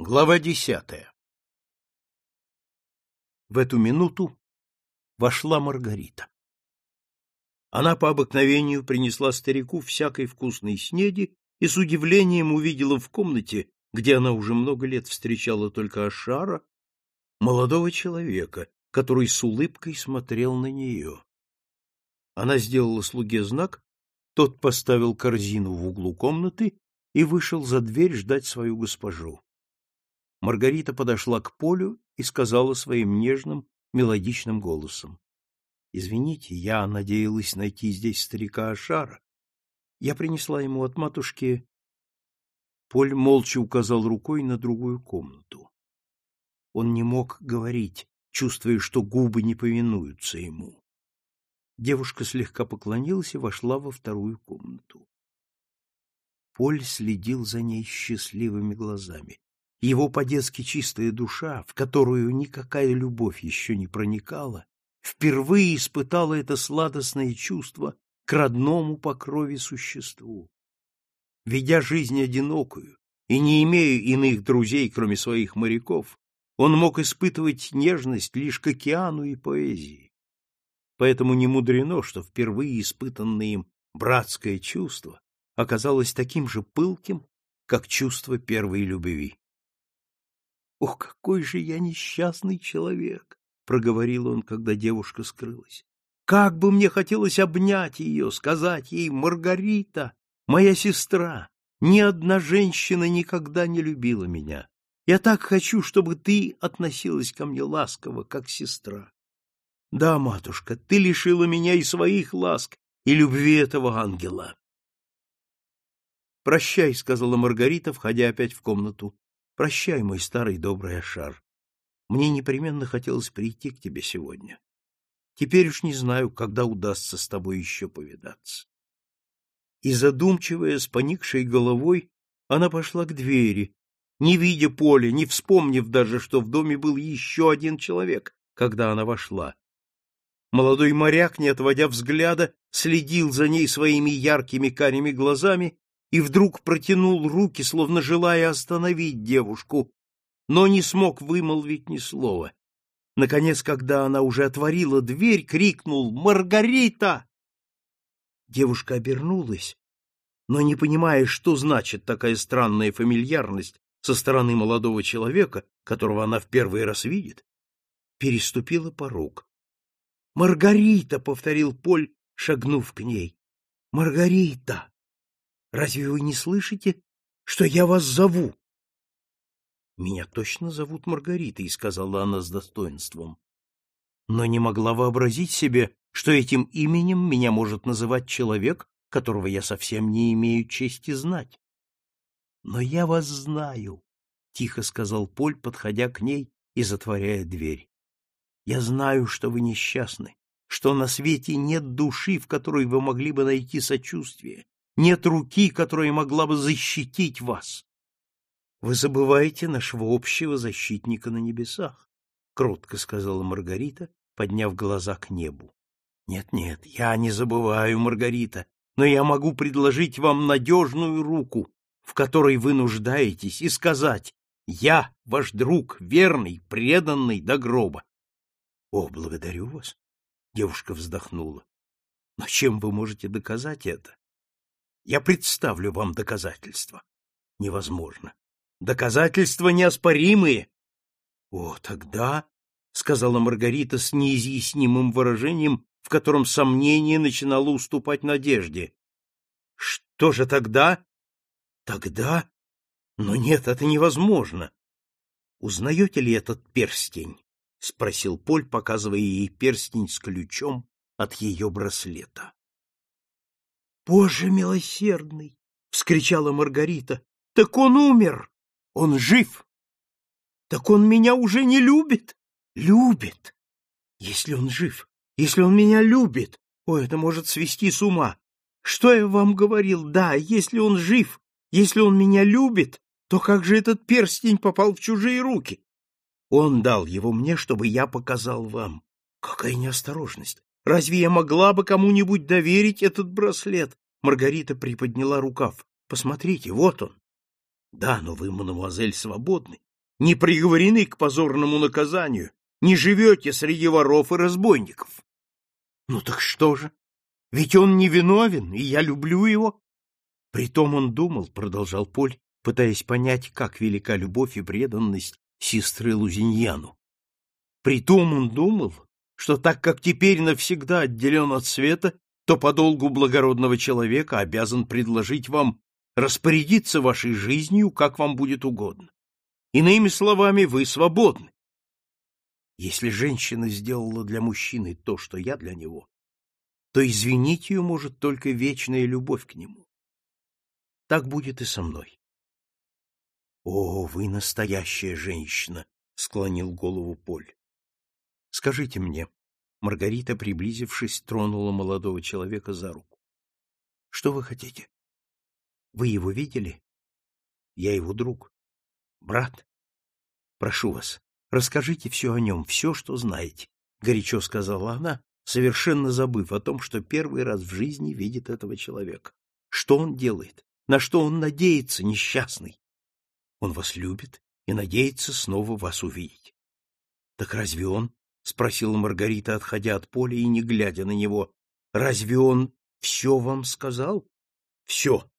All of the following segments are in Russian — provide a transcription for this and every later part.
Глава десятая В эту минуту вошла Маргарита. Она по обыкновению принесла старику всякой вкусной снеди и с удивлением увидела в комнате, где она уже много лет встречала только Ашара, молодого человека, который с улыбкой смотрел на нее. Она сделала слуге знак, тот поставил корзину в углу комнаты и вышел за дверь ждать свою госпожу. Маргарита подошла к полю и сказала своим нежным, мелодичным голосом. — Извините, я надеялась найти здесь старика Ашара. Я принесла ему от матушки... Поль молча указал рукой на другую комнату. Он не мог говорить, чувствуя, что губы не повинуются ему. Девушка слегка поклонилась и вошла во вторую комнату. Поль следил за ней счастливыми глазами. Его по-детски чистая душа, в которую никакая любовь еще не проникала, впервые испытала это сладостное чувство к родному по крови существу. Ведя жизнь одинокую и не имея иных друзей, кроме своих моряков, он мог испытывать нежность лишь к океану и поэзии. Поэтому не мудрено, что впервые испытанное им братское чувство оказалось таким же пылким, как чувство первой любви. Ох, какой же я несчастный человек, проговорил он, когда девушка скрылась. Как бы мне хотелось обнять ее, сказать ей: "Маргарита, моя сестра, ни одна женщина никогда не любила меня. Я так хочу, чтобы ты относилась ко мне ласково, как сестра". Да, матушка, ты лишила меня и своих ласк, и любви этого ангела. Прощай, сказала Маргарита, входя опять в комнату. Прощай, мой старый добрый Ашар. Мне непременно хотелось прийти к тебе сегодня. Теперь уж не знаю, когда удастся с тобой еще повидаться. И задумчивая, с поникшей головой, она пошла к двери, не видя поля, не вспомнив даже, что в доме был еще один человек, когда она вошла. Молодой моряк, не отводя взгляда, следил за ней своими яркими карими глазами и вдруг протянул руки, словно желая остановить девушку, но не смог вымолвить ни слова. Наконец, когда она уже отворила дверь, крикнул «Маргарита!». Девушка обернулась, но, не понимая, что значит такая странная фамильярность со стороны молодого человека, которого она в первый раз видит, переступила порог. «Маргарита!» — повторил Поль, шагнув к ней. «Маргарита!» Разве вы не слышите, что я вас зову? Меня точно зовут Маргаритой, сказала она с достоинством. Но не могла вообразить себе, что этим именем меня может называть человек, которого я совсем не имею чести знать. Но я вас знаю, тихо сказал Поль, подходя к ней и затворяя дверь. Я знаю, что вы несчастны, что на свете нет души, в которой вы могли бы найти сочувствие, нет руки, которая могла бы защитить вас. Вы забываете нашего общего защитника на небесах, кротко сказала Маргарита, подняв глаза к небу. Нет, нет, я не забываю, Маргарита, но я могу предложить вам надежную руку, в которой вы нуждаетесь, и сказать: "Я ваш друг, верный, преданный до гроба". О, благодарю вас, девушка вздохнула. Но чем вы можете доказать это? Я представлю вам доказательства. Невозможно. Доказательства неоспоримые. О, тогда, сказала Маргарита с неизъяснимым выражением, в котором сомнение начинало уступать надежде. Что же тогда? Тогда? Но нет, это невозможно. Узнаете ли этот перстень? спросил Поль, показывая ей перстень с ключом от ее браслета. Боже милосердный! — вскричала Маргарита. — Так он умер! Он жив! Так он меня уже не любит! Любит! Если он жив, если он меня любит, о, это может свести с ума. Что я вам говорил? Да, если он жив, если он меня любит, то как же этот перстень попал в чужие руки? Он дал его мне, чтобы я показал вам. Какая неосторожность! Разве я могла бы кому-нибудь доверить этот браслет? Маргарита приподняла рукав. Посмотрите, вот он. Да, но вы, мадемуазель, свободны. не приговорены к позорному наказанию, не живете среди воров и разбойников. Ну так что же? Ведь он не виновен, и я люблю его. Притом он думал, продолжал Поль, пытаясь понять, как велика любовь и преданность сестры Лузиньяну. Притом он думал, что так как теперь навсегда отделен от света, то по долгу благородного человека обязан предложить вам распорядиться вашей жизнью, как вам будет угодно. Иными словами, вы свободны. Если женщина сделала для мужчины то, что я для него, то извинить ее может только вечная любовь к нему. Так будет и со мной. — О, вы настоящая женщина! — склонил голову Поль. — Скажите мне, Маргарита, приблизившись, тронула молодого человека за руку. — Что вы хотите? Вы его видели? Я его друг. Брат. Прошу вас, расскажите все о нем, все, что знаете, — горячо сказала она, совершенно забыв о том, что первый раз в жизни видит этого человека. Что он делает? На что он надеется, несчастный? Он вас любит и надеется снова вас увидеть. Так разве он, — спросила Маргарита, отходя от поля и не глядя на него, — разве он все вам сказал? Все.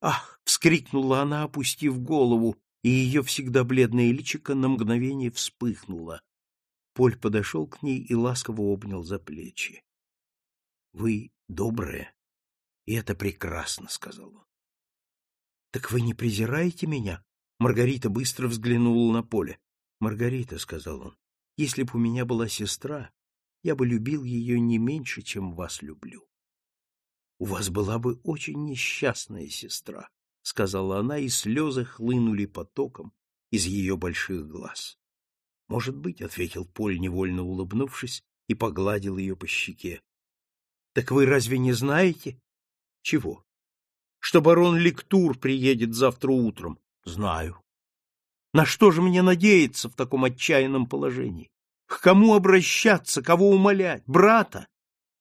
Ах! — вскрикнула она, опустив голову, и ее всегда бледное личико на мгновение вспыхнуло. Поль подошел к ней и ласково обнял за плечи. — Вы добрая, и это прекрасно, — сказал он. — Так вы не презираете меня? Маргарита быстро взглянула на Поле. — Маргарита, — сказал он, — если бы у меня была сестра, я бы любил ее не меньше, чем вас люблю. — У вас была бы очень несчастная сестра, — сказала она, и слезы хлынули потоком из ее больших глаз. — Может быть, — ответил Поль, невольно улыбнувшись, и погладил ее по щеке. — Так вы разве не знаете? — Чего? — Что барон Лектур приедет завтра утром. — Знаю. — На что же мне надеяться в таком отчаянном положении? К кому обращаться, кого умолять? Брата?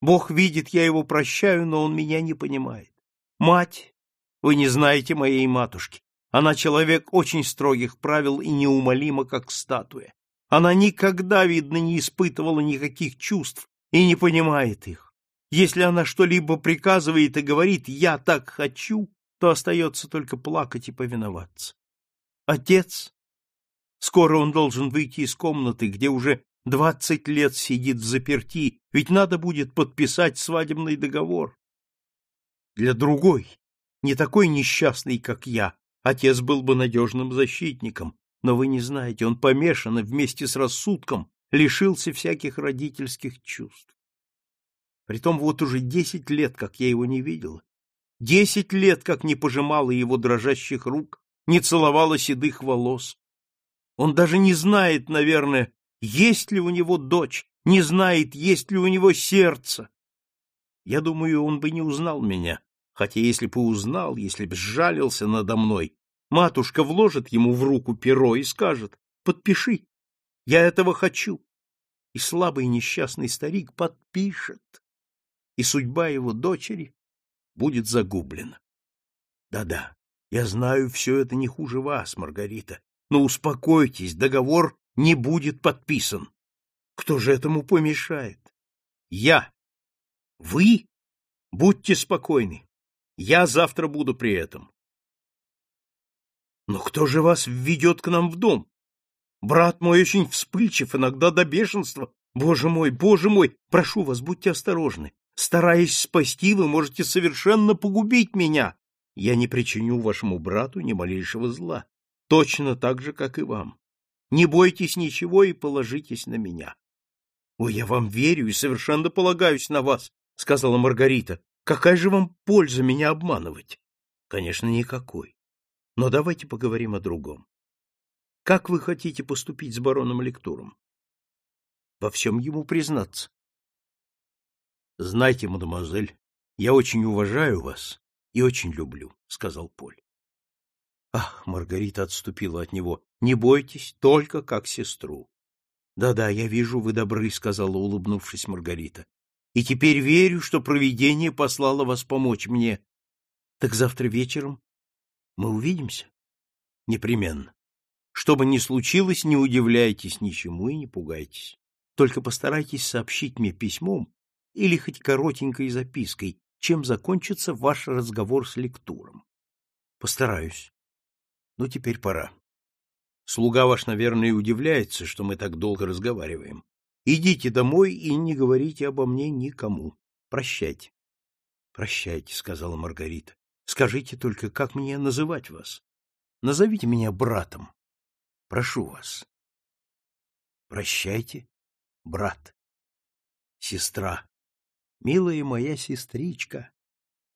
Бог видит, я его прощаю, но он меня не понимает. Мать? Вы не знаете моей матушки. Она человек очень строгих правил и неумолима, как статуя. Она никогда, видно, не испытывала никаких чувств и не понимает их. Если она что-либо приказывает и говорит «я так хочу», то остается только плакать и повиноваться. Отец? Скоро он должен выйти из комнаты, где уже двадцать лет сидит в заперти, ведь надо будет подписать свадебный договор. Для другой, не такой несчастный, как я. Отец был бы надежным защитником, но вы не знаете, он помешан и вместе с рассудком лишился всяких родительских чувств. Притом вот уже десять лет, как я его не видела, десять лет, как не пожимала его дрожащих рук, не целовала седых волос. Он даже не знает, наверное, есть ли у него дочь, не знает, есть ли у него сердце. Я думаю, он бы не узнал меня, хотя если бы узнал, если бы сжалился надо мной, матушка вложит ему в руку перо и скажет «Подпиши, я этого хочу». И слабый несчастный старик подпишет, и судьба его дочери будет загублена. Да-да, я знаю, все это не хуже вас, Маргарита, но успокойтесь, договор не будет подписан. Кто же этому помешает? Я. Вы? Будьте спокойны. Я завтра буду при этом. Но кто же вас введет к нам в дом? Брат мой очень вспыльчив, иногда до бешенства. Боже мой, боже мой, прошу вас, будьте осторожны. Стараясь спасти, вы можете совершенно погубить меня. Я не причиню вашему брату ни малейшего зла, точно так же, как и вам. Не бойтесь ничего и положитесь на меня. — Ой, я вам верю и совершенно полагаюсь на вас, — сказала Маргарита. Какая же вам польза меня обманывать? Конечно, никакой. Но давайте поговорим о другом. Как вы хотите поступить с бароном Лектуром? Во всем ему признаться. Знайте, мадемуазель, я очень уважаю вас и очень люблю, сказал Поль. Ах, Маргарита отступила от него. Не бойтесь, только как сестру. Да-да, я вижу, вы добры, сказала, улыбнувшись Маргарита и теперь верю, что провидение послало вас помочь мне. Так завтра вечером мы увидимся? Непременно. Что бы ни случилось, не удивляйтесь ничему и не пугайтесь. Только постарайтесь сообщить мне письмом или хоть коротенькой запиской, чем закончится ваш разговор с лектуром. Постараюсь. Ну, теперь пора. Слуга ваш, наверное, удивляется, что мы так долго разговариваем. Идите домой и не говорите обо мне никому. Прощайте. Прощайте, сказала Маргарита. Скажите только, как мне называть вас? Назовите меня братом. Прошу вас. Прощайте, брат. Сестра. Милая моя сестричка.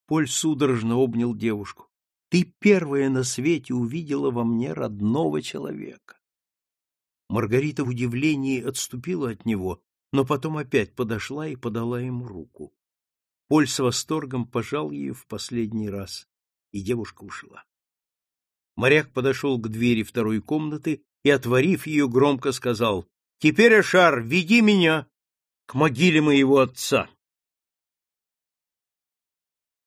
Поль судорожно обнял девушку. Ты первая на свете увидела во мне родного человека. Маргарита в удивлении отступила от него, но потом опять подошла и подала ему руку. Поль с восторгом пожал ее в последний раз, и девушка ушла. Моряк подошел к двери второй комнаты и, отворив ее, громко сказал, «Теперь, Ашар, веди меня к могиле моего отца».